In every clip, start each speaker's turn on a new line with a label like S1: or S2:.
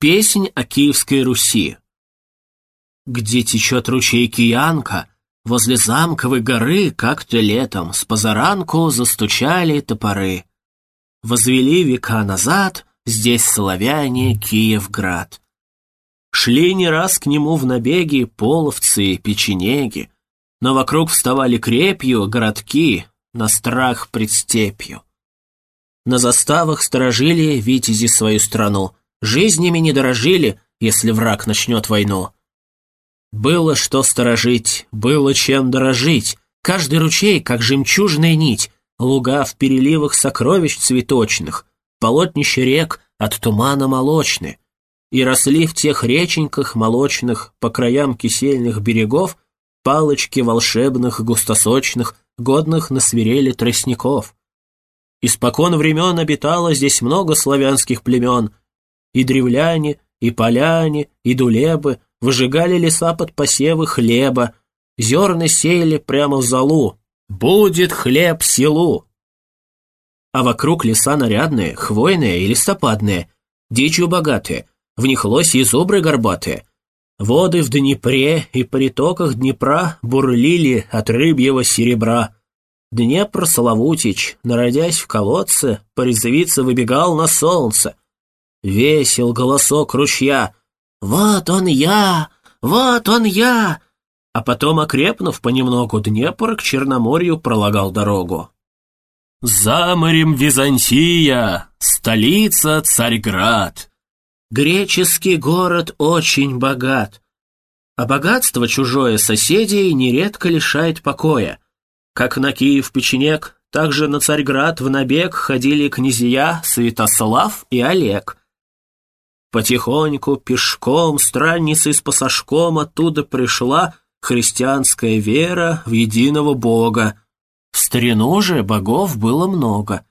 S1: Песнь о Киевской Руси. Где течет ручей Киянка, возле замковой горы как-то летом с позаранку застучали топоры. Возвели века назад здесь славяне Киевград. Шли не раз к нему в набеги половцы и печенеги, но вокруг вставали крепью городки на страх пред степью. На заставах сторожили витязи свою страну — Жизнями не дорожили, если враг начнет войну. Было что сторожить, было чем дорожить. Каждый ручей, как жемчужная нить, луга в переливах сокровищ цветочных, полотнище рек от тумана молочны. И росли в тех реченьках молочных по краям кисельных берегов палочки волшебных густосочных, годных на свирели тростников. Испокон времен обитало здесь много славянских племен, и древляне, и поляне, и дулебы выжигали леса под посевы хлеба, зерна сеяли прямо в залу. Будет хлеб селу! А вокруг леса нарядные, хвойные и листопадные, дичью богатые, в них лоси и зубры горбатые. Воды в Днепре и притоках Днепра бурлили от рыбьего серебра. Днепр Соловутич, народясь в колодце, порезвиться выбегал на солнце, Весел голосок ручья. «Вот он я! Вот он я!» А потом, окрепнув понемногу, Днепр к Черноморью пролагал дорогу. «За морем Византия, столица Царьград. Греческий город очень богат, а богатство чужое соседей нередко лишает покоя. Как на Киев печенек, так же на Царьград в набег ходили князья Святослав и Олег. Потихоньку, пешком, странницей с пасашком оттуда пришла христианская вера в единого Бога. В старину же богов было много.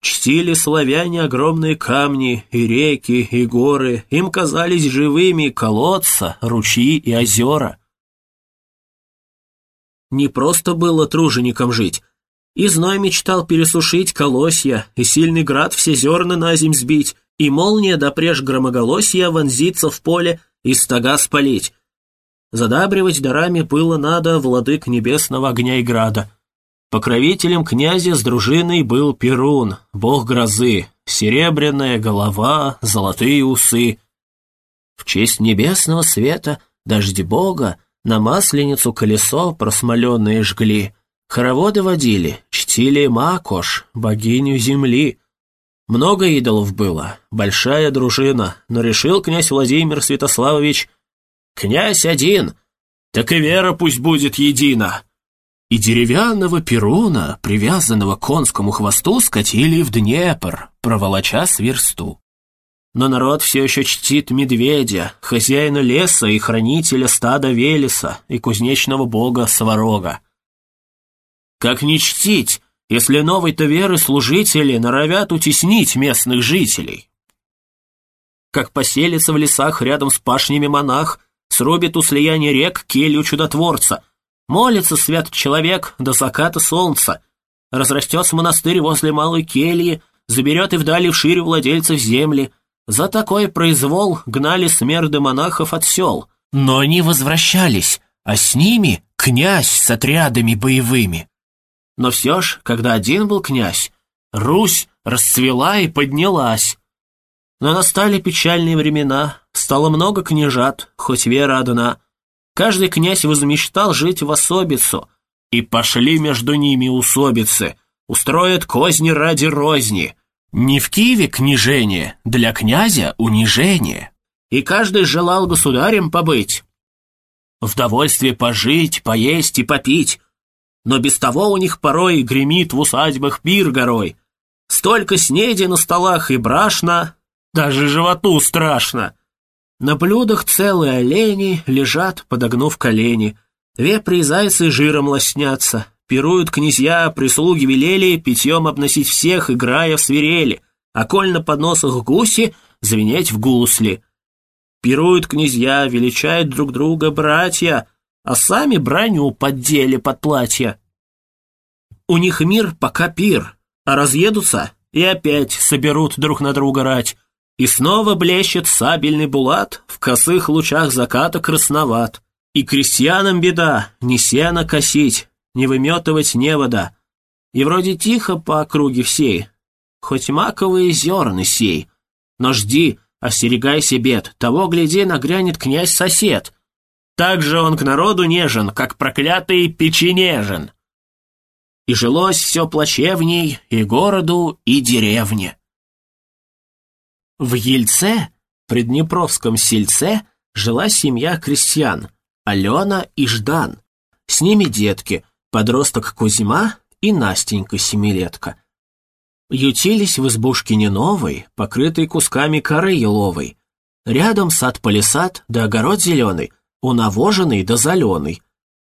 S1: Чтили славяне огромные камни, и реки, и горы, им казались живыми колодца, ручьи и озера. Не просто было труженикам жить. И зной мечтал пересушить колосья, и сильный град все зерна на земь сбить, и молния допреж громоголосия вонзиться в поле и стога спалить. Задабривать дарами было надо владык небесного огня и града. Покровителем князя с дружиной был Перун, бог грозы, серебряная голова, золотые усы. В честь небесного света, дожди бога, на масленицу колесо просмоленные жгли, хороводы водили, чтили Макош, богиню земли, много идолов было, большая дружина, но решил князь Владимир Святославович, «Князь один, так и вера пусть будет едина». И деревянного перуна, привязанного к конскому хвосту, скатили в Днепр, проволоча с версту. Но народ все еще чтит медведя, хозяина леса и хранителя стада Велеса и кузнечного бога Сварога. Как не чтить, если новой-то веры служители норовят утеснить местных жителей. Как поселится в лесах рядом с пашнями монах, срубит у слияния рек келью чудотворца, молится свят человек до заката солнца, разрастется монастырь возле малой кельи, заберет и вдали вширь владельцев земли. За такой произвол гнали смерды монахов от сел, но они возвращались, а с ними князь с отрядами боевыми. Но все ж, когда один был князь, Русь расцвела и поднялась. Но настали печальные времена, стало много княжат, хоть вера одна. Каждый князь возмечтал жить в особицу, и пошли между ними усобицы, устроят козни ради розни. Не в Киеве княжение, для князя унижение. И каждый желал государем побыть. В довольстве пожить, поесть и попить, но без того у них порой гремит в усадьбах пир горой. Столько снеди на столах и брашно, даже животу страшно. На блюдах целые олени лежат, подогнув колени. Вепри и зайцы жиром лоснятся. Пируют князья, прислуги велели питьем обносить всех, играя в свирели, а коль на подносах гуси звенеть в гусли. Пируют князья, величают друг друга братья — а сами броню поддели под платье. У них мир пока пир, а разъедутся и опять соберут друг на друга рать. И снова блещет сабельный булат, в косых лучах заката красноват. И крестьянам беда, не сено косить, не выметывать невода. И вроде тихо по округе всей, хоть маковые зерны сей. Но жди, остерегайся бед, того, гляди, нагрянет князь-сосед. Так же он к народу нежен, как проклятый печенежен. И жилось все плачевней и городу, и деревне. В Ельце, Приднепровском сельце, жила семья крестьян, Алена и Ждан. С ними детки, подросток Кузьма и Настенька семилетка. Ютились в избушке не новой, покрытой кусками коры еловой. Рядом сад-палисад да огород зеленый, унавоженный да заленый.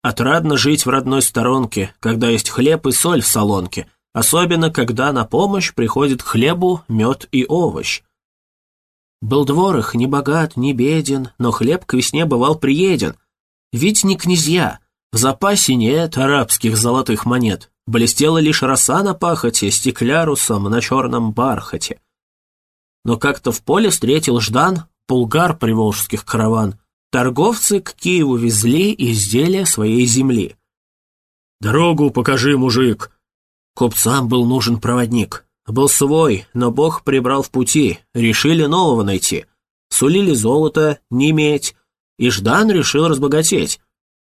S1: Отрадно жить в родной сторонке, когда есть хлеб и соль в солонке, особенно когда на помощь приходит хлебу мед и овощ. Был двор их не богат, не беден, но хлеб к весне бывал приеден. Ведь не князья, в запасе нет арабских золотых монет, Блестела лишь роса на пахоте, стеклярусом на черном бархате. Но как-то в поле встретил Ждан, булгар приволжских караван. Торговцы к Киеву везли изделия своей земли. «Дорогу покажи, мужик!» Купцам был нужен проводник. Был свой, но Бог прибрал в пути, решили нового найти. Сулили золото, не медь, и Ждан решил разбогатеть.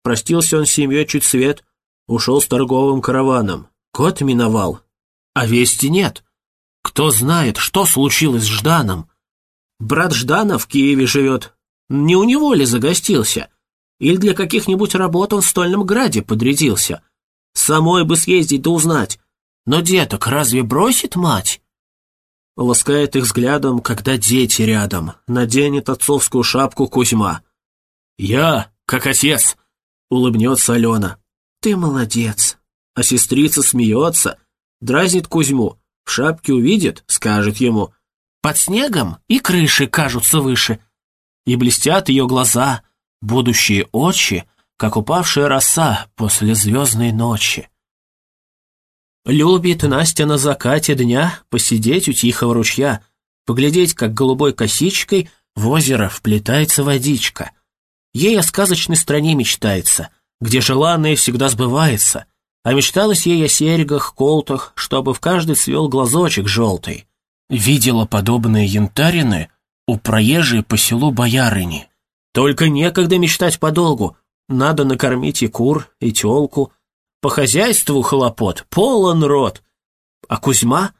S1: Простился он с семьей чуть свет — Ушел с торговым караваном. Кот миновал. А вести нет. Кто знает, что случилось с Жданом? Брат Ждана в Киеве живет. Не у него ли загостился? Или для каких-нибудь работ он в Стольном Граде подрядился? Самой бы съездить да узнать. Но деток разве бросит мать? Ласкает их взглядом, когда дети рядом. Наденет отцовскую шапку Кузьма. «Я, как отец», — улыбнется Алена. «Ты молодец!» А сестрица смеется, дразнит Кузьму, в шапке увидит, скажет ему «Под снегом и крыши кажутся выше». И блестят ее глаза, будущие очи, как упавшая роса после звездной ночи. Любит Настя на закате дня посидеть у тихого ручья, поглядеть, как голубой косичкой в озеро вплетается водичка. Ей о сказочной стране мечтается, где желанное всегда сбывается, а мечталось ей о серьгах, колтах, чтобы в каждый свел глазочек желтый. Видела подобные янтарины у проезжей по селу боярыни. Только некогда мечтать подолгу, надо накормить и кур, и телку. По хозяйству хлопот, полон рот. А Кузьма,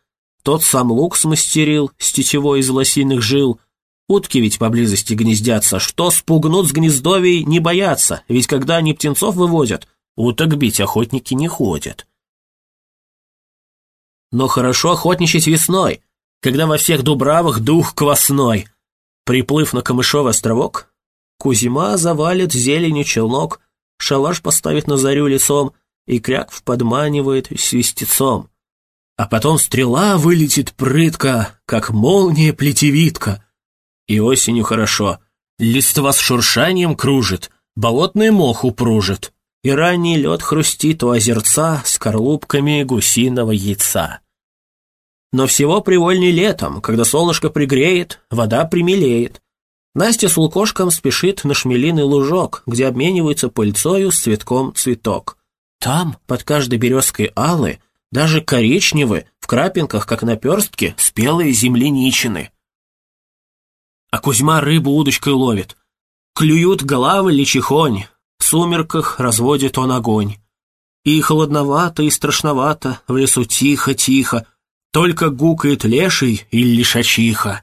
S1: тот сам лук смастерил, с тетевой из лосиных жил, Утки ведь поблизости гнездятся, что спугнут с гнездовий не боятся, ведь когда они птенцов выводят, уток бить охотники не ходят. Но хорошо охотничать весной, когда во всех дубравах дух квасной. Приплыв на Камышовый островок, Кузьма завалит зеленью челнок, шалаш поставит на зарю лицом и крякв подманивает свистецом. А потом стрела вылетит прытко, как молния плетевитка — и осенью хорошо. Листва с шуршанием кружит, болотный мох упружит, и ранний лед хрустит у озерца скорлупками гусиного яйца. Но всего привольней летом, когда солнышко пригреет, вода примелеет. Настя с лукошком спешит на шмелиный лужок, где обмениваются пыльцою с цветком цветок. Там, под каждой березкой алы, даже коричневые, в крапинках, как наперстки, спелые земляничины а Кузьма рыбу удочкой ловит. Клюют головы личихонь, в сумерках разводит он огонь. И холодновато, и страшновато, в лесу тихо-тихо, только гукает леший или лишачиха.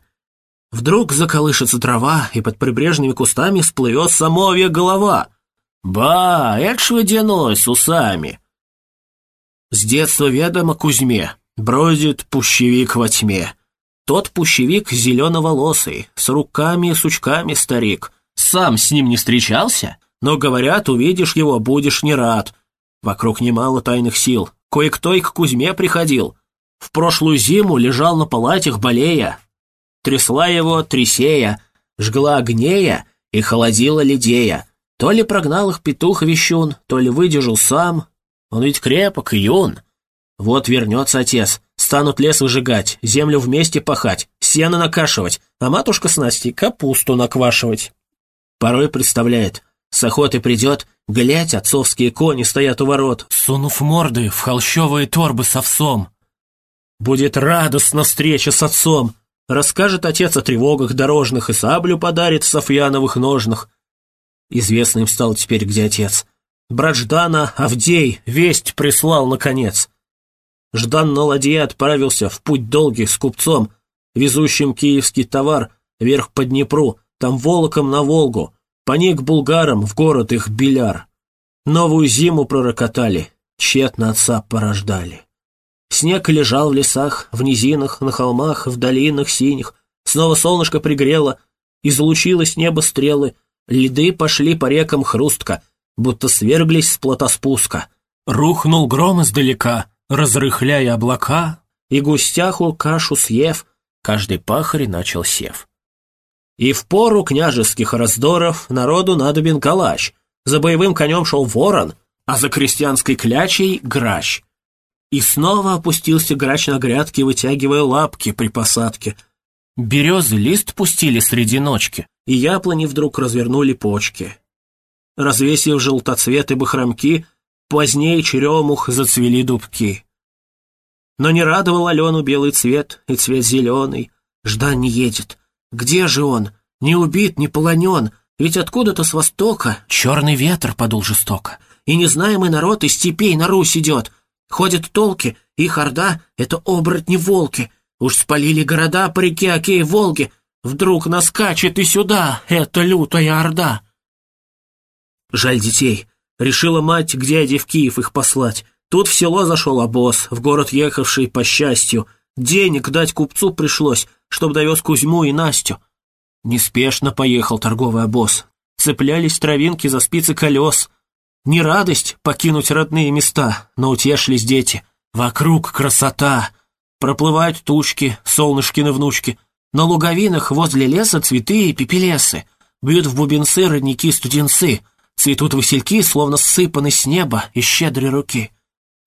S1: Вдруг заколышется трава, и под прибрежными кустами всплывет самовья голова. «Ба, это ж водяной с усами!» С детства ведомо Кузьме, бродит пущевик во тьме. Тот пущевик зеленоволосый, с руками и сучками старик. Сам с ним не встречался, но, говорят, увидишь его, будешь не рад. Вокруг немало тайных сил. Кое-кто и к Кузьме приходил. В прошлую зиму лежал на палатях болея. Трясла его трясея, жгла огнея и холодила ледея. То ли прогнал их петух вещун, то ли выдержал сам. Он ведь крепок и юн. Вот вернется отец, станут лес выжигать, землю вместе пахать, сено накашивать, а матушка с Настей капусту наквашивать. Порой представляет, с охоты придет, глядь, отцовские кони стоят у ворот,
S2: сунув морды в холщовые торбы с овсом.
S1: Будет радостна встреча с отцом, расскажет отец о тревогах дорожных и саблю подарит в Софьяновых ножнах. Известным стал теперь, где отец. Брат Ждана, Авдей, весть прислал наконец. Ждан на ладье отправился в путь долгий с купцом, везущим киевский товар вверх по Днепру, там волоком на Волгу, по ней к булгарам в город их Беляр. Новую зиму пророкотали, тщетно отца порождали. Снег лежал в лесах, в низинах, на холмах, в долинах синих. Снова солнышко пригрело, излучилось небо стрелы, льды пошли по рекам хрустко, будто сверглись с плотоспуска.
S2: Рухнул гром издалека, разрыхляя облака,
S1: и густяху кашу съев, каждый пахарь начал сев. И в пору княжеских раздоров народу надобен калач, за боевым конем шел ворон, а за крестьянской клячей — грач. И снова опустился грач на грядки, вытягивая лапки при посадке.
S2: Березы лист пустили среди ночки,
S1: и яблони вдруг развернули почки. Развесив желтоцветы бахромки, позднее черемух зацвели дубки. Но не радовал Алену белый цвет и цвет зеленый. Ждан не едет. Где же он? Не убит, не полонен. Ведь откуда-то с востока
S2: черный ветер подул жестоко.
S1: И незнаемый народ из степей на Русь идет. Ходят толки, их орда — это оборотни-волки. Уж спалили города по реке Окей Волги. Вдруг наскачет и сюда эта лютая орда. Жаль детей. Решила мать к дяде в Киев их послать. Тут в село зашел обоз, в город ехавший по счастью. Денег дать купцу пришлось, чтоб довез Кузьму и Настю. Неспешно поехал торговый обоз. Цеплялись травинки за спицы колес. Не радость покинуть родные места, но утешились дети. Вокруг красота. Проплывают тучки, солнышкины внучки. На луговинах возле леса цветы и пепелесы. Бьют в бубенцы родники-студенцы — Цветут васильки, словно сыпаны с неба из щедрой руки.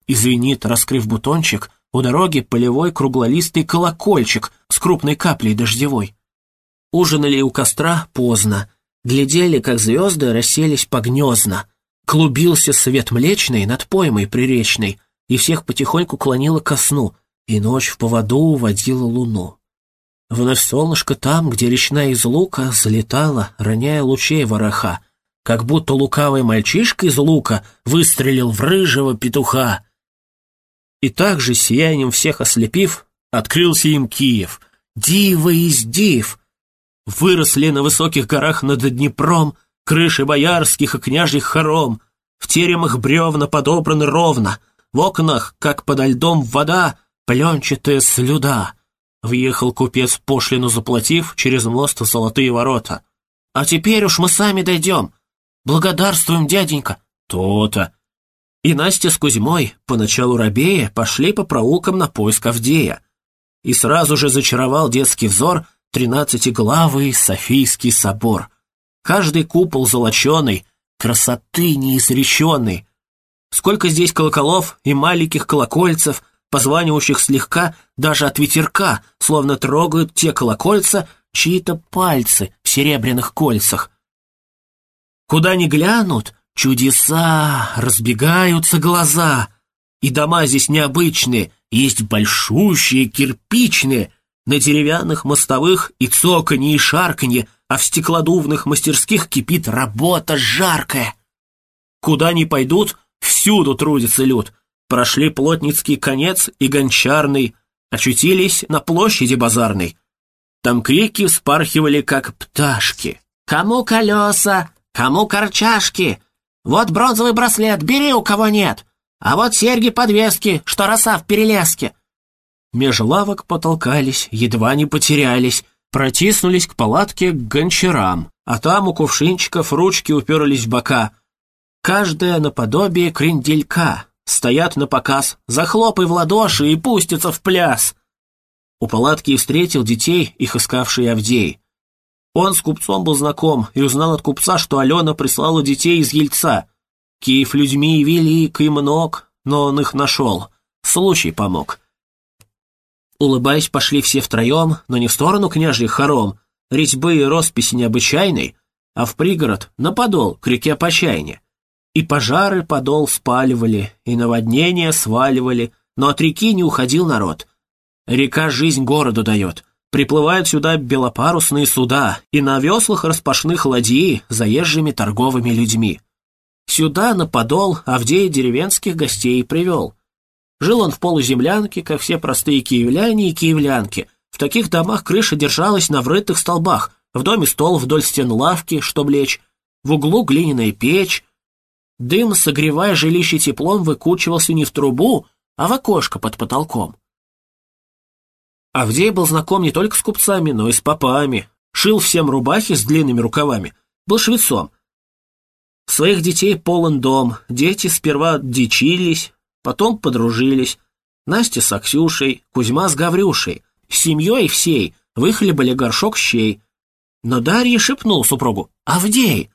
S1: И звенит, раскрыв бутончик, у дороги полевой круглолистый колокольчик с крупной каплей дождевой. Ужинали у костра поздно, глядели, как звезды расселись по. Клубился свет млечный над поймой приречной, и всех потихоньку клонило ко сну, и ночь в поводу уводила луну. Вновь солнышко там, где речная из лука залетала, роняя лучей вороха, как будто лукавый мальчишка из лука выстрелил в рыжего петуха. И также, сиянием всех ослепив, открылся им Киев. Дива из див! Выросли на высоких горах над Днепром крыши боярских и княжьих хором, в теремах бревна подобраны ровно, в окнах, как подо льдом вода, пленчатая слюда. Въехал купец, пошлину заплатив, через мост золотые ворота. «А теперь уж мы сами дойдем», «Благодарствуем, дяденька!» «То-то!» И Настя с Кузьмой, поначалу рабея, пошли по проулкам на поиск Авдея. И сразу же зачаровал детский взор тринадцатиглавый Софийский собор. Каждый купол золоченый, красоты неизреченной. Сколько здесь колоколов и маленьких колокольцев, позванивающих слегка даже от ветерка, словно трогают те колокольца чьи-то пальцы в серебряных кольцах. Куда ни глянут, чудеса, разбегаются глаза. И дома здесь необычные, есть большущие, кирпичные, на деревянных мостовых и цоканье, и шарканье, а в стеклодувных мастерских кипит работа жаркая. Куда ни пойдут, всюду трудится люд. Прошли плотницкий конец и гончарный, очутились на площади базарной. Там крики вспархивали, как пташки. «Кому колеса? Кому корчашки? Вот бронзовый браслет, бери, у кого нет. А вот серьги-подвески, что роса в перелеске. Меж лавок потолкались, едва не потерялись, протиснулись к палатке к гончарам, а там у кувшинчиков ручки уперлись в бока. Каждая наподобие кренделька. Стоят на показ, захлопай в ладоши и пустятся в пляс. У палатки встретил детей, их искавший Авдей. Он с купцом был знаком и узнал от купца, что Алена прислала детей из Ельца. Киев людьми велик и мног, но он их нашел. Случай помог. Улыбаясь, пошли все втроем, но не в сторону княжьих хором, резьбы и росписи необычайной, а в пригород, на подол, к реке Почайне. И пожары подол спаливали, и наводнения сваливали, но от реки не уходил народ. Река жизнь городу дает. Приплывают сюда белопарусные суда и на веслах распашных ладьи заезжими торговыми людьми. Сюда, на подол, Авдей деревенских гостей привел. Жил он в полуземлянке, как все простые киевляне и киевлянки. В таких домах крыша держалась на врытых столбах, в доме стол вдоль стен лавки, чтоб лечь, в углу глиняная печь. Дым, согревая жилище теплом, выкучивался не в трубу, а в окошко под потолком. Авдей был знаком не только с купцами, но и с попами. Шил всем рубахи с длинными рукавами. Был швецом. Своих детей полон дом. Дети сперва дичились, потом подружились. Настя с Аксюшей, Кузьма с Гаврюшей. С семьей всей выхлебали горшок щей. Но Дарья шепнул супругу. «Авдей,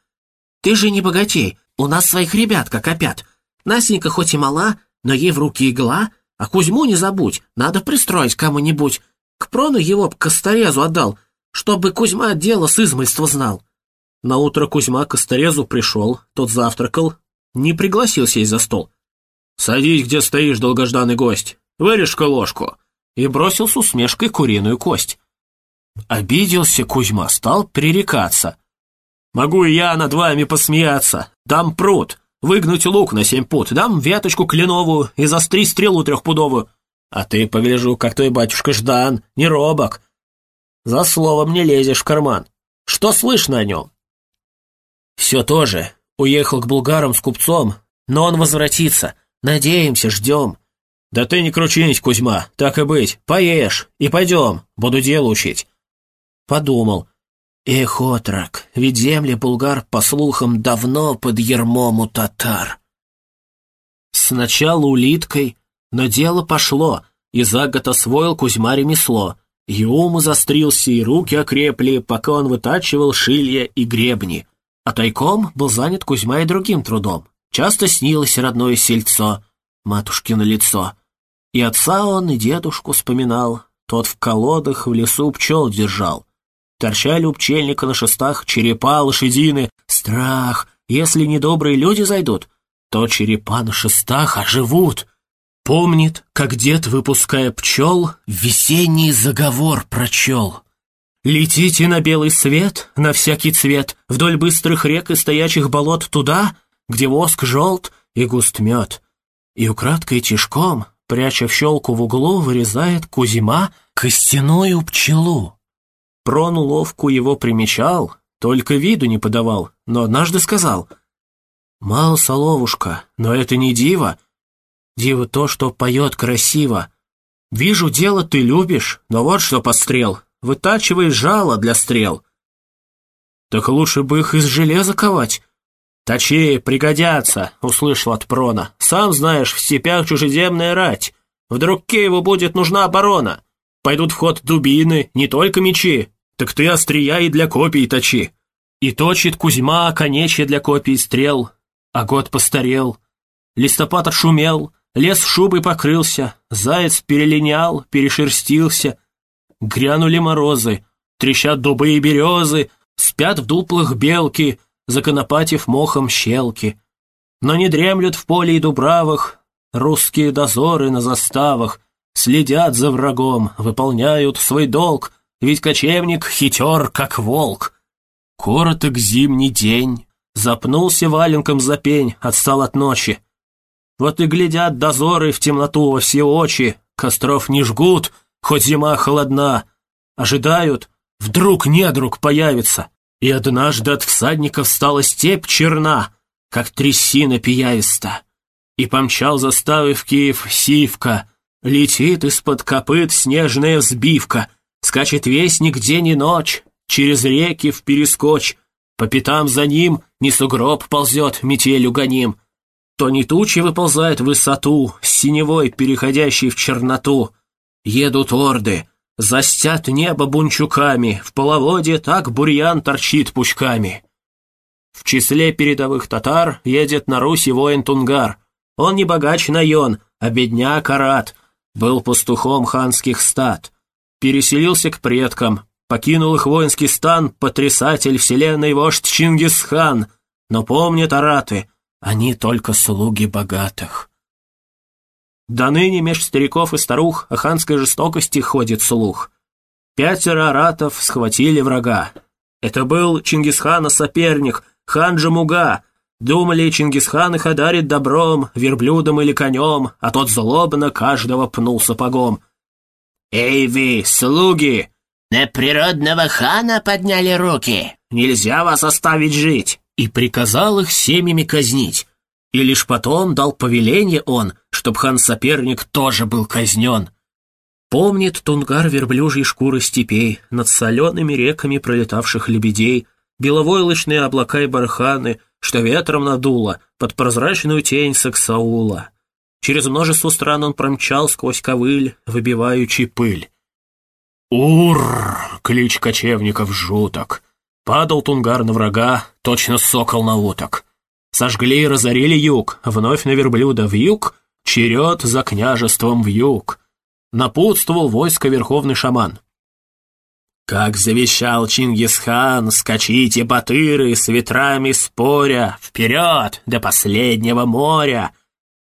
S1: ты же не богатей, у нас своих ребят как опят. Настенька хоть и мала, но ей в руки игла, а Кузьму не забудь, надо пристроить кому-нибудь. К прону его к Косторезу отдал, чтобы Кузьма дело с измольства знал». Наутро Кузьма к Косторезу пришел, тот завтракал, не пригласил сесть за стол. «Садись, где стоишь, долгожданный гость, вырежь-ка ложку!» И бросил с усмешкой куриную кость. Обиделся Кузьма, стал пререкаться. «Могу и я над вами посмеяться. Дам пруд, выгнуть лук на семь пут, дам веточку кленовую и застрить стрелу трехпудовую. А ты, погляжу, как твой батюшка Ждан, не робок. За словом не лезешь в карман. Что слышно о нем?» «Все тоже. Уехал к булгарам с купцом, но он возвратится. Надеемся, ждем». «Да ты не кручинись, Кузьма, так и быть. Поешь и пойдем, буду дело учить». Подумал. Эх, отрок, ведь земли булгар, по слухам, давно под ермом у татар. Сначала улиткой, но дело пошло, и за год освоил Кузьма ремесло. И ум застрился, и руки окрепли, пока он вытачивал шилья и гребни. А тайком был занят Кузьма и другим трудом. Часто снилось родное сельцо, матушкино лицо. И отца он, и дедушку вспоминал, тот в колодах в лесу пчел держал. Торчали у пчельника на шестах черепа лошадины. Страх, если недобрые люди зайдут, то черепа на шестах оживут. Помнит, как дед, выпуская пчел, весенний заговор прочел. Летите на белый свет, на всякий цвет, вдоль быстрых рек и стоячих болот туда, где воск желт и густ мед. И украдкой тишком, пряча в щелку в углу, вырезает Кузьма костяную пчелу. Прон уловку его примечал, только виду не подавал, но однажды сказал, «Мал, соловушка, но это не диво. Диво то, что поет красиво. Вижу, дело ты любишь, но вот что подстрел, вытачиваешь жало для стрел». «Так лучше бы их из железа ковать». «Точи, пригодятся», — услышал от Прона. «Сам знаешь, в степях чужеземная рать. Вдруг Киеву будет нужна оборона. Пойдут в ход дубины, не только мечи. Так ты острия и для копий точи. И точит Кузьма конечья для копий стрел. А год постарел. Листопад отшумел, лес шубой покрылся, заяц перелинял, перешерстился. Грянули морозы, трещат дубы и березы, спят в дуплах белки, законопатив мохом щелки. Но не дремлют в поле и дубравах русские дозоры на заставах, Следят за врагом, выполняют свой долг, Ведь кочевник хитер, как волк. Короток зимний день, Запнулся валенком за пень, отстал от ночи. Вот и глядят дозоры в темноту во все очи, Костров не жгут, хоть зима холодна. Ожидают, вдруг недруг появится, И однажды от всадников стала степь черна, Как трясина пияиста. И помчал заставы в Киев Сивка, Летит из-под копыт снежная взбивка, Скачет вестник день и ночь, Через реки в перескоч, По пятам за ним не сугроб ползет, метелью гоним, То не тучи выползает в высоту, Синевой, переходящий в черноту. Едут орды, застят небо бунчуками, В половоде так бурьян торчит пучками. В числе передовых татар едет на Руси воин Тунгар. Он не богач Найон, а бедняк Арат — Был пастухом ханских стад. Переселился к предкам, покинул их воинский стан потрясатель вселенной вождь Чингисхан. Но помнят араты, они только слуги богатых. До ныне меж стариков и старух о ханской жестокости ходит слух. Пятеро аратов схватили врага. Это был Чингисхана соперник, хан Джамуга. Думали, Чингисхан их одарит добром, верблюдом или конем, а тот злобно каждого пнул сапогом. «Эй вы, слуги!»
S3: «На природного хана подняли руки!»
S1: «Нельзя вас оставить жить!» И приказал их семьями казнить. И лишь потом дал повеление он, чтоб хан-соперник тоже был казнен. Помнит Тунгар верблюжьей шкуры степей, над солеными реками пролетавших лебедей, беловойлочные облака и барханы, что ветром надуло под прозрачную тень Саксаула. Через множество стран он промчал сквозь ковыль, выбиваючи пыль. Ур! Клич кочевников жуток. Падал Тунгар на врага, точно сокол на уток. Сожгли и разорили юг, вновь на верблюда в юг, черед за княжеством в юг. Напутствовал войско верховный шаман. Как завещал Чингисхан, скачите, батыры, с ветрами споря, вперед до последнего моря.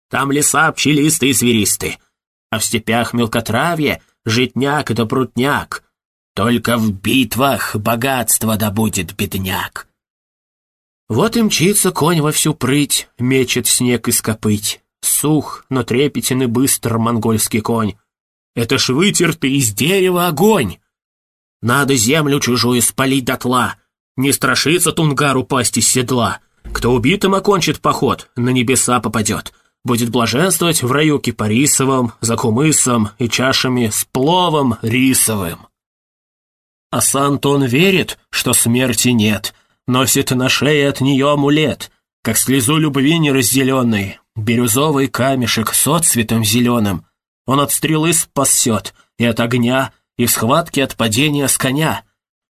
S1: Там леса пчелистые и зверисты, а в степях мелкотравье житняк да прутняк. Только в битвах богатство добудет бедняк. Вот и мчится конь во всю прыть, мечет снег из копыть. Сух, но трепетен и быстр монгольский конь. Это ж вытертый из дерева огонь. Надо землю чужую спалить дотла. Не страшится Тунгар упасть из седла. Кто убитым окончит поход, на небеса попадет. Будет блаженствовать в раю кипарисовом, за кумысом и чашами с пловом рисовым. А Сантон верит, что смерти нет — Носит на шее от нее амулет, как слезу любви неразделенной, бирюзовый камешек с отцветом зеленым. Он от стрелы спасет, и от огня, и в схватке от падения с коня.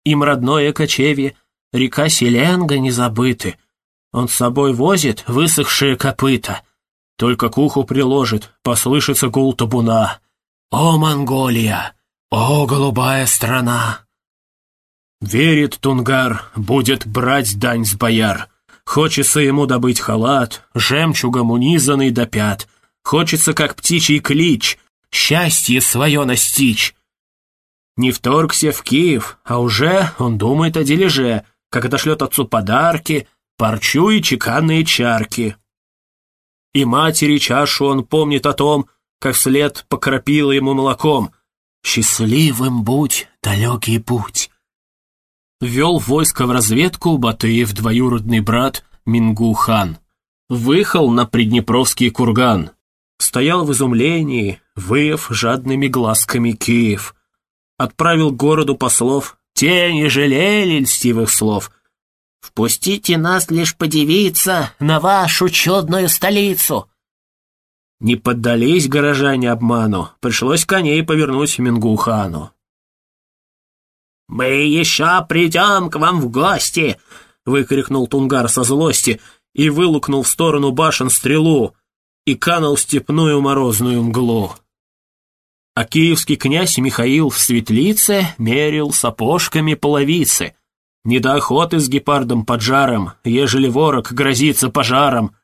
S1: Им родное кочевье, река Селенга не забыты. Он с собой возит высохшие копыта. Только к уху приложит, послышится гул табуна. «О, Монголия! О, голубая страна!» Верит Тунгар, будет брать дань с бояр. Хочется ему добыть халат, жемчугом унизанный до пят. Хочется, как птичий клич, счастье свое настичь. Не вторгся в Киев, а уже он думает о дележе, как отошлет отцу подарки, парчу и чеканные чарки. И матери чашу он помнит о том, как след покропила ему молоком. Счастливым будь, далекий путь ввел войско в разведку Батыев двоюродный брат Мингу-хан. Выехал на Приднепровский курган. Стоял в изумлении, выев жадными глазками Киев. Отправил городу послов, те не жалели льстивых слов. «Впустите нас лишь подивиться на вашу чудную столицу!» Не поддались горожане обману, пришлось коней повернуть Мингу-хану. «Мы еще придем к вам в гости!» — выкрикнул Тунгар со злости и вылукнул в сторону башен стрелу и канул степную морозную мглу. А киевский князь Михаил в светлице мерил сапожками половицы. Не до охоты с гепардом под жаром, ежели ворог грозится пожаром.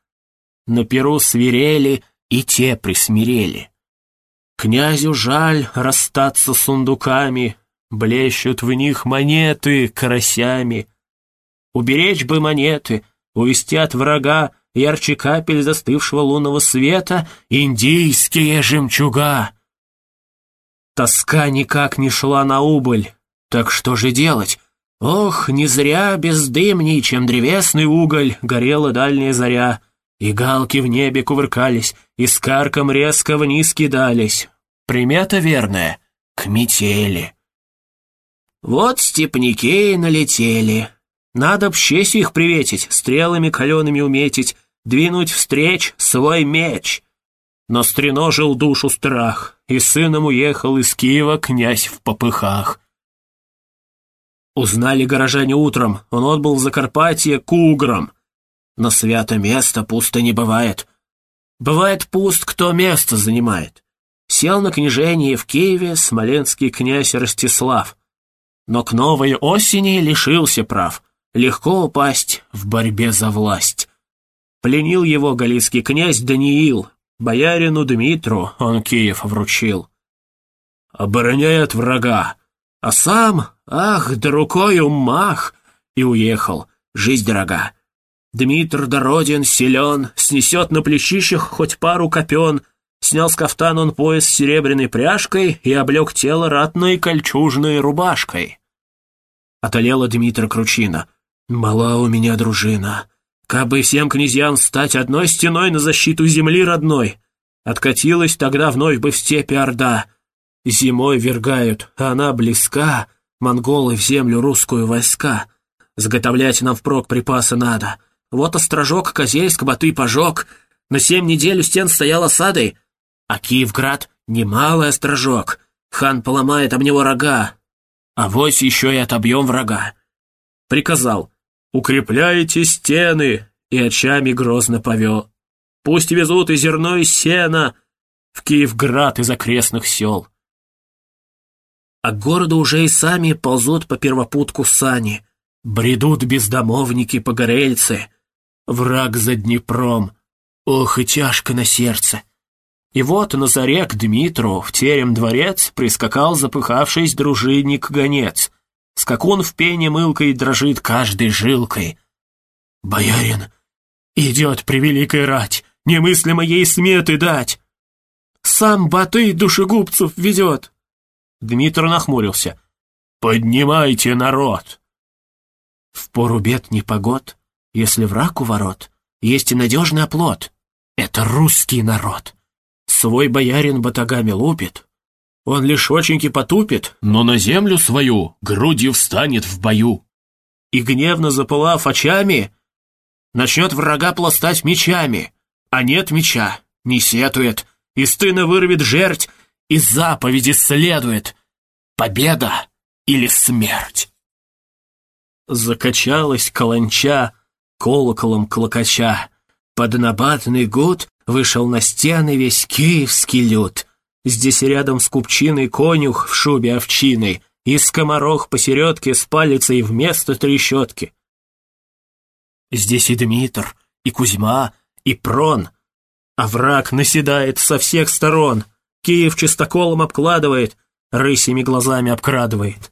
S1: На перу свирели и те присмирели. Князю жаль расстаться с сундуками, Блещут в них монеты карасями. Уберечь бы монеты, увести от врага ярче капель застывшего лунного света индийские жемчуга. Тоска никак не шла на убыль. Так что же делать? Ох, не зря бездымней, чем древесный уголь, горела дальняя заря, и галки в небе кувыркались, и с карком резко вниз кидались. Примета верная — к метели. Вот степняки и налетели. Надо б честь их приветить, стрелами калеными уметить, двинуть встреч свой меч. Но стреножил душу страх, и сыном уехал из Киева князь в попыхах. Узнали горожане утром, он отбыл в Закарпатье к уграм. Но свято место пусто не бывает. Бывает пуст, кто место занимает. сел на княжение в Киеве смоленский князь Ростислав. Но к новой осени лишился прав, легко упасть в борьбе за власть. Пленил его галицкий князь Даниил, боярину Дмитру он Киев вручил. Обороняй от врага, а сам, ах, да рукою мах, и уехал, жизнь дорога. Дмитр Дородин силен, снесет на плечищах хоть пару копен, снял с кафтан он пояс с серебряной пряжкой и облег тело ратной кольчужной рубашкой. Отолела Дмитра Кручина. «Мала у меня дружина. Кабы всем князьям стать одной стеной на защиту земли родной. Откатилась тогда вновь бы в степи Орда. Зимой вергают, а она близка, монголы в землю русскую войска. Заготовлять нам впрок припасы надо. Вот острожок, Козельск, Баты пожег. На семь недель у стен стоял осадой. А Киевград — немалый острожок. Хан поломает об него рога. А вось еще и отобьем врага. Приказал, укрепляйте стены, и очами грозно повел. Пусть везут и зерно, и сено в Киевград из окрестных сел. А к городу уже и сами ползут по первопутку сани. Бредут бездомовники-погорельцы. Враг за Днепром. Ох, и тяжко на сердце. И вот на заре к Дмитру в терем дворец прискакал запыхавшись дружинник-гонец. Скакун в пене мылкой дрожит каждой жилкой. «Боярин, идет превеликая рать, немыслимо ей сметы дать. Сам Баты душегубцев ведет». Дмитр нахмурился. «Поднимайте народ!» В пору бед непогод, если враг у ворот, есть и надежный оплот. Это русский народ. Свой боярин батагами лупит, он лишь оченьки потупит, но на землю свою грудью встанет в бою. И гневно запылав очами, начнет врага пластать мечами, а нет меча, не сетует, из тына вырвет жерть, и заповеди следует победа или смерть. Закачалась каланча, колоколом клокоча. Под набатный гуд вышел на стены весь киевский люд. Здесь рядом с купчиной конюх в шубе овчиной и скоморох посередке с палицей вместо трещотки. Здесь и Дмитр, и Кузьма, и Прон, а враг наседает со всех сторон, Киев чистоколом обкладывает, рысими глазами обкрадывает.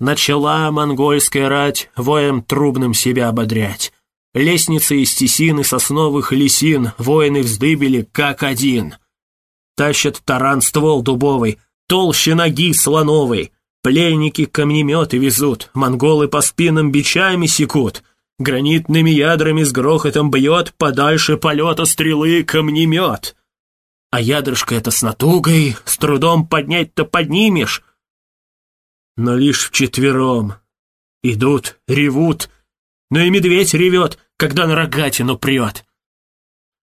S1: Начала монгольская рать воем трубным себя ободрять. Лестницы из тесин сосновых лисин воины вздыбили как один. Тащат таран ствол дубовый, толще ноги слоновой. Пленники камнеметы везут, монголы по спинам бичами секут. Гранитными ядрами с грохотом бьет подальше полета стрелы камнемет. А ядрышко это с натугой, с трудом поднять-то поднимешь, но лишь вчетвером. Идут, ревут, но и медведь ревет, когда на рогатину прет.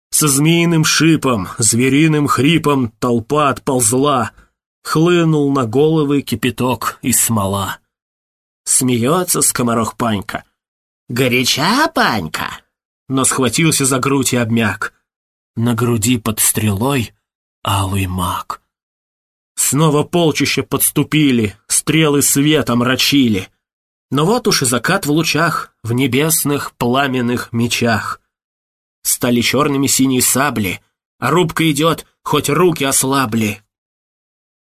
S1: Со змеиным шипом, звериным хрипом толпа отползла, хлынул на головы кипяток и смола. Смеется скоморох Панька. «Горяча, Панька!» Но схватился за грудь и обмяк. На груди под стрелой алый маг. Снова полчища подступили, стрелы светом рачили. Но вот уж и закат в лучах, в небесных пламенных мечах. Стали черными синие сабли, а рубка идет, хоть руки ослабли.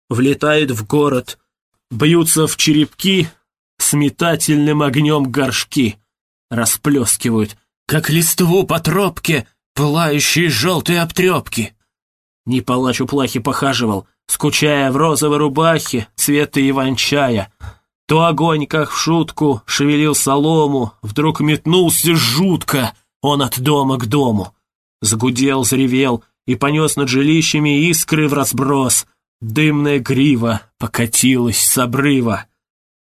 S1: Влетает в город, бьются в черепки, с метательным огнем горшки. Расплескивают, как листву по тропке, пылающие желтые обтрепки. Не палач у плахи похаживал, скучая в розовой рубахе цвета иван-чая. То огонь, как в шутку, шевелил солому, вдруг метнулся жутко, он от дома к дому. Загудел, заревел и понес над жилищами искры в разброс. Дымная грива покатилась с обрыва.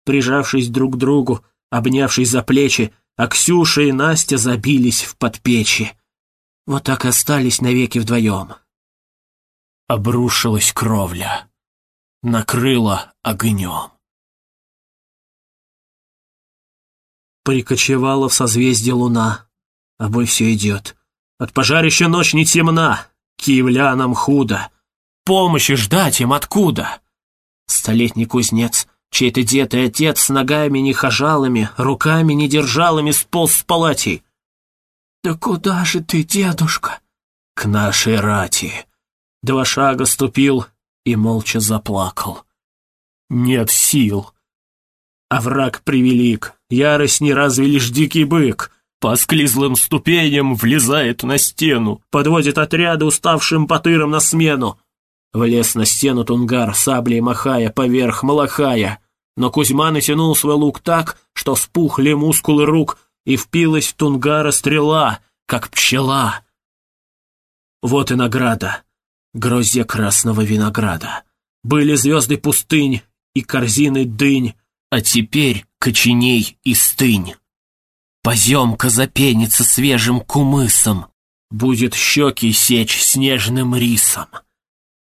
S1: Прижавшись друг к другу, обнявшись за плечи, а Ксюша и Настя забились в подпечи. Вот так остались навеки вдвоем. Обрушилась кровля, накрыла огнем. Прикочевала в созвездие луна, а бой все идет. От пожарища ночь не темна, киевлянам худо.
S2: Помощи ждать им откуда?
S1: Столетний кузнец, чей-то дед и отец с ногами не хожалами, руками не держалами сполз с палатей.
S2: «Да куда же ты, дедушка?»
S1: «К нашей рати». Два шага ступил и молча заплакал. «Нет сил». А враг превелик, ярость не разве лишь дикий бык. По склизлым ступеням влезает на стену, подводит отряды уставшим потырам на смену. Влез на стену Тунгар, саблей махая, поверх малахая. Но Кузьма натянул свой лук так, что спухли мускулы рук, и впилась в Тунгара стрела, как пчела. Вот и награда, гроздья красного винограда. Были звезды пустынь и корзины дынь, а теперь коченей и стынь. Поземка запенится свежим кумысом, будет щеки сечь снежным рисом.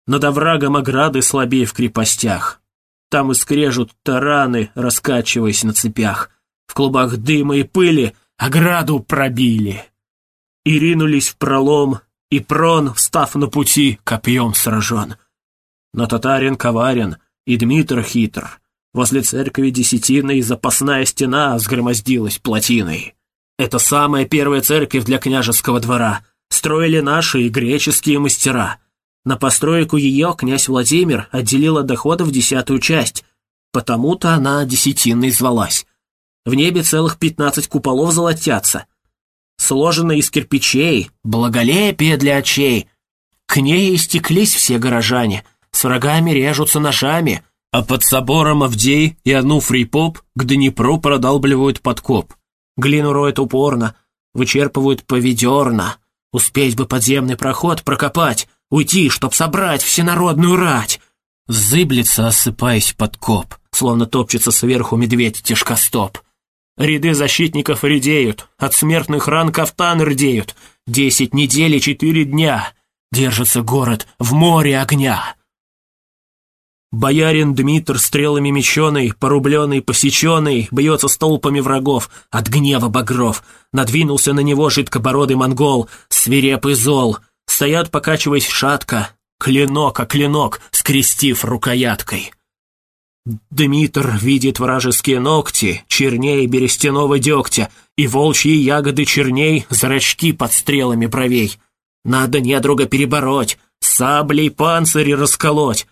S1: Над оврагом ограды слабее в крепостях. Там искрежут тараны, раскачиваясь на цепях. В клубах дыма и пыли ограду пробили. И ринулись в пролом, и прон, встав на пути, копьем сражен. Но татарин коварен, и Дмитр хитр. Возле церкви десятиной запасная стена сгромоздилась плотиной. Это самая первая церковь для княжеского двора. Строили наши и греческие мастера — на постройку ее князь Владимир отделил от доходов десятую часть, потому-то она десятинной звалась. В небе целых пятнадцать куполов золотятся. Сложено из кирпичей, благолепие для очей. К ней истеклись все горожане, с врагами режутся ножами, а под собором Авдей и Ануфрий Поп к Днепру продалбливают подкоп. Глину роют упорно, вычерпывают поведерно. Успеть бы подземный проход прокопать, Уйти, чтоб собрать всенародную рать!» Зыблется, осыпаясь под коп, словно топчется сверху медведь тяжкостоп. Ряды защитников редеют, от смертных ран кафтаны рдеют. Десять недель и четыре дня держится город в море огня. Боярин Дмитр, стрелами меченый, порубленный, посеченный, бьется столпами врагов, от гнева багров. Надвинулся на него жидкобородый монгол, свирепый зол, Стоят, покачиваясь шатко, клинок о клинок, скрестив рукояткой. Дмитр видит вражеские ногти, черней берестяного дегтя, и волчьи ягоды черней, зрачки под стрелами бровей. Надо недруга перебороть, саблей панцири расколоть.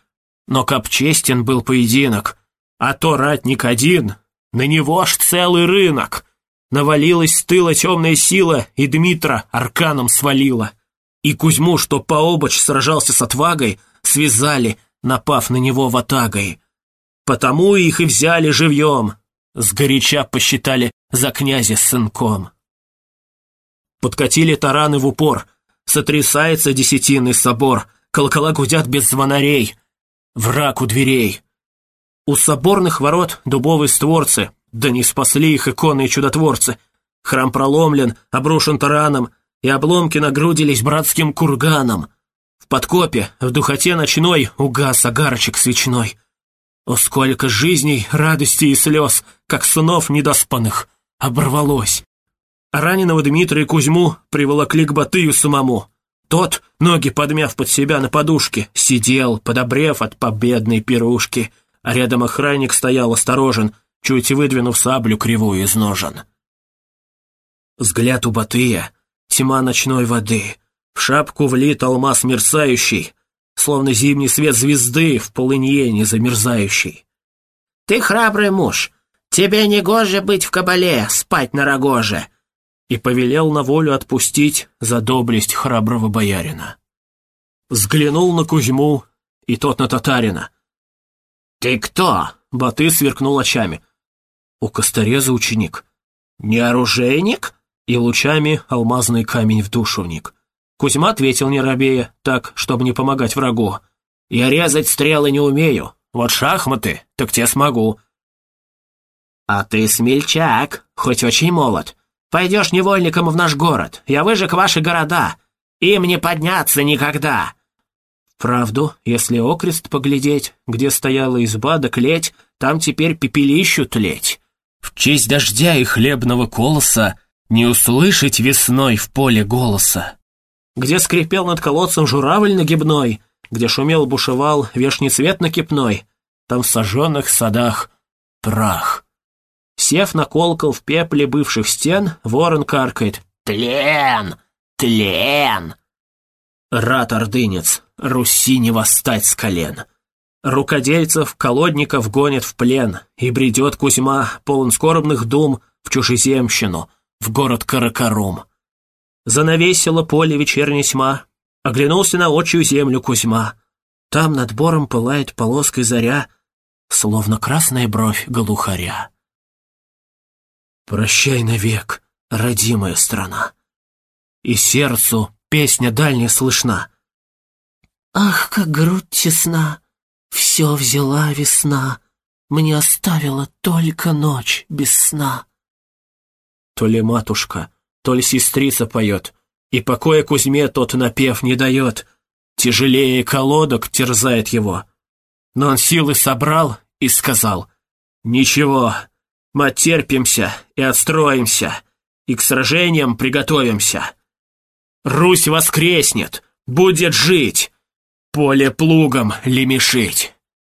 S1: Но капчестен был поединок, а то ратник один, на него аж целый рынок. Навалилась с тыла темная сила, и Дмитра арканом свалила и Кузьму, что пообочь сражался с отвагой, связали, напав на него ватагой. Потому их и взяли живьем, сгоряча посчитали за князя с сынком. Подкатили тараны в упор, сотрясается десятинный собор, колокола гудят без звонарей, враг у дверей. У соборных ворот дубовые створцы, да не спасли их иконы и чудотворцы. Храм проломлен, обрушен тараном, и обломки нагрудились братским курганом. В подкопе, в духоте ночной, угас огарочек свечной. О, сколько жизней, радости и слез, как сынов недоспанных, оборвалось. раненого Дмитрия Кузьму приволокли к Батыю самому. Тот, ноги подмяв под себя на подушке, сидел, подобрев от победной пирушки, а рядом охранник стоял осторожен, чуть выдвинув саблю кривую из ножен. Взгляд у Батыя тьма ночной воды. В шапку влит алмаз мерцающий, словно зимний свет звезды в полынье незамерзающий.
S3: «Ты храбрый муж, тебе не гоже быть в кабале, спать на рогоже!»
S1: И повелел на волю отпустить за доблесть храброго боярина. Взглянул на Кузьму, и тот на татарина.
S3: «Ты кто?»
S1: — Баты сверкнул очами. «У Костореза ученик».
S3: «Не оружейник?»
S1: и лучами алмазный камень в душу вник. Кузьма ответил не робея, так, чтобы не помогать врагу. «Я резать стрелы не умею, вот шахматы, так те смогу».
S3: «А ты смельчак, хоть очень молод. Пойдешь невольником в наш город, я выжег ваши города. Им не подняться никогда».
S1: Правду, если окрест поглядеть, где стояла изба да клеть, там теперь пепелищу тлеть. В честь дождя и хлебного колоса не услышать весной в поле голоса. Где скрипел над колодцем журавль нагибной, где шумел бушевал вешний цвет накипной, там в сожженных садах прах. Сев на колокол в пепле бывших стен, ворон каркает «Тлен! Тлен!» Рад ордынец, Руси не восстать с колен. Рукодельцев, колодников гонит в плен, и бредет Кузьма, полон скорбных дум, в чужеземщину, в город Каракарум. Занавесила поле вечерняя тьма, оглянулся на отчью землю Кузьма. Там над бором пылает полоской заря, словно красная бровь голухаря. Прощай навек, родимая страна. И сердцу песня дальняя слышна.
S2: Ах, как грудь тесна, все взяла весна, Мне оставила только ночь без сна.
S1: То ли матушка, то ли сестрица поет, И покоя Кузьме тот напев не дает, Тяжелее колодок терзает его. Но он силы собрал и сказал, «Ничего, мы оттерпимся и отстроимся, и к сражениям приготовимся. Русь воскреснет, будет жить, поле плугом лемешить».